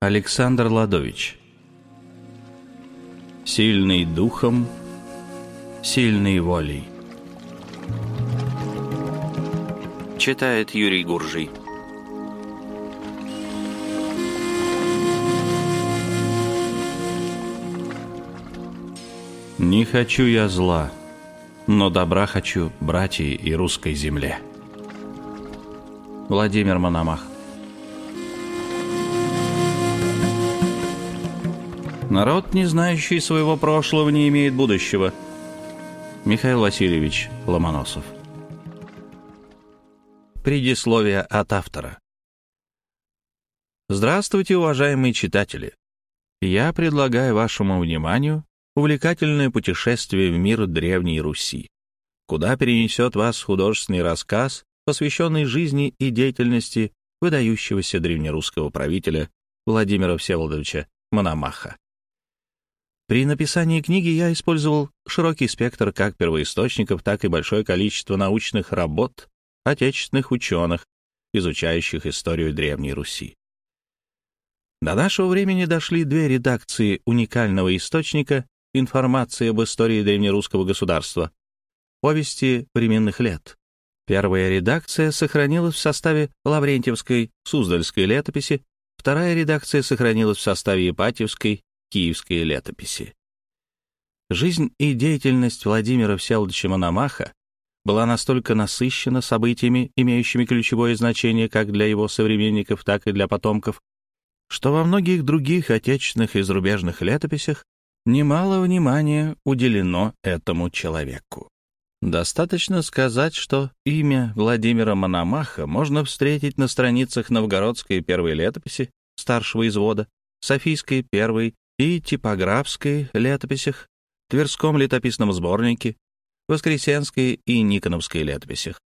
Александр Ладович. Сильный духом, сильный волей. Читает Юрий Гуржий. Не хочу я зла, но добра хочу братья и русской земле. Владимир Мономах Народ, не знающий своего прошлого, не имеет будущего. Михаил Васильевич Ломоносов Предисловие от автора Здравствуйте, уважаемые читатели! Я предлагаю вашему вниманию увлекательное путешествие в мир Древней Руси, куда перенесет вас художественный рассказ, посвященный жизни и деятельности выдающегося древнерусского правителя Владимира Всеволодовича Мономаха. При написании книги я использовал широкий спектр как первоисточников, так и большое количество научных работ отечественных ученых, изучающих историю Древней Руси. До нашего времени дошли две редакции уникального источника информации об истории древнерусского государства, повести временных лет. Первая редакция сохранилась в составе Лаврентьевской Суздальской летописи, вторая редакция сохранилась в составе Ипатьевской Киевской летописи. Жизнь и деятельность Владимира Всеволодовича Мономаха была настолько насыщена событиями, имеющими ключевое значение как для его современников, так и для потомков, что во многих других отечественных и зарубежных летописях немало внимания уделено этому человеку. Достаточно сказать, что имя Владимира Мономаха можно встретить на страницах Новгородской первой летописи старшего извода, Софийской первой и типографской летописях, Тверском летописном сборнике, Воскресенской и Никоновской летописях.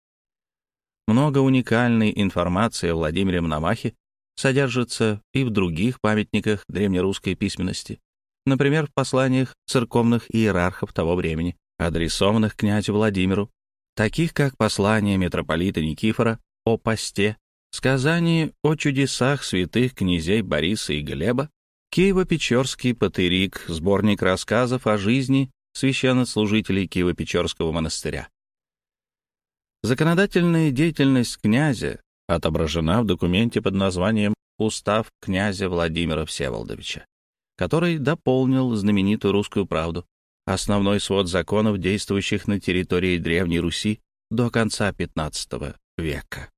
Много уникальной информации о Владимире Мономахе содержится и в других памятниках древнерусской письменности например, в посланиях церковных иерархов того времени, адресованных князю Владимиру, таких как послание митрополита Никифора о посте, сказание о чудесах святых князей Бориса и Глеба, Киево-Печорский патерик, сборник рассказов о жизни священнослужителей Киево-Печорского монастыря. Законодательная деятельность князя отображена в документе под названием «Устав князя Владимира Всеволодовича» который дополнил знаменитую «Русскую правду», основной свод законов, действующих на территории Древней Руси до конца XV века.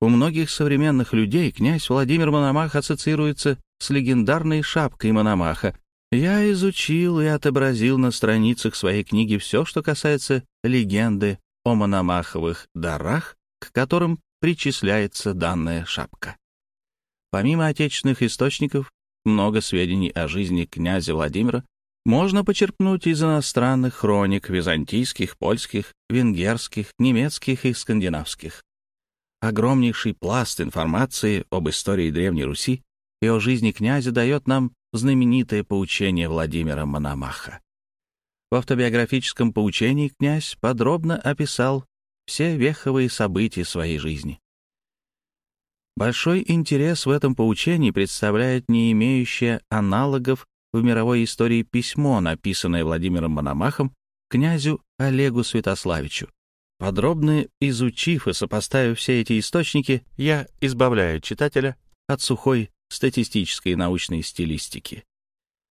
У многих современных людей князь Владимир Мономах ассоциируется с легендарной шапкой Мономаха. Я изучил и отобразил на страницах своей книги все, что касается легенды о Мономаховых дарах, к которым причисляется данная шапка. Помимо отечественных источников, много сведений о жизни князя Владимира можно почерпнуть из иностранных хроник византийских, польских, венгерских, немецких и скандинавских. Огромнейший пласт информации об истории Древней Руси и о жизни князя дает нам знаменитое поучение Владимира Мономаха. В автобиографическом поучении князь подробно описал все веховые события своей жизни. Большой интерес в этом поучении представляет не имеющее аналогов в мировой истории письмо, написанное Владимиром Мономахом князю Олегу Святославичу. Подробно изучив и сопоставив все эти источники, я избавляю читателя от сухой статистической и научной стилистики.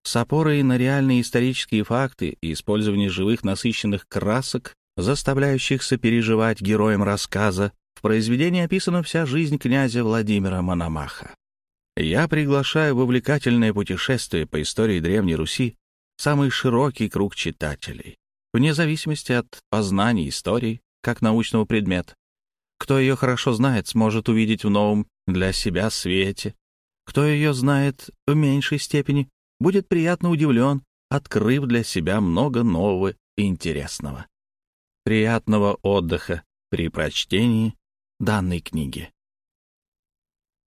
С опорой на реальные исторические факты и использование живых насыщенных красок, заставляющих сопереживать героям рассказа, в произведении описана вся жизнь князя Владимира Мономаха. Я приглашаю в увлекательное путешествие по истории Древней Руси самый широкий круг читателей, вне зависимости от познания истории как научного предмета. Кто ее хорошо знает, сможет увидеть в новом для себя свете. Кто ее знает в меньшей степени, будет приятно удивлен, открыв для себя много нового и интересного. Приятного отдыха при прочтении данной книги.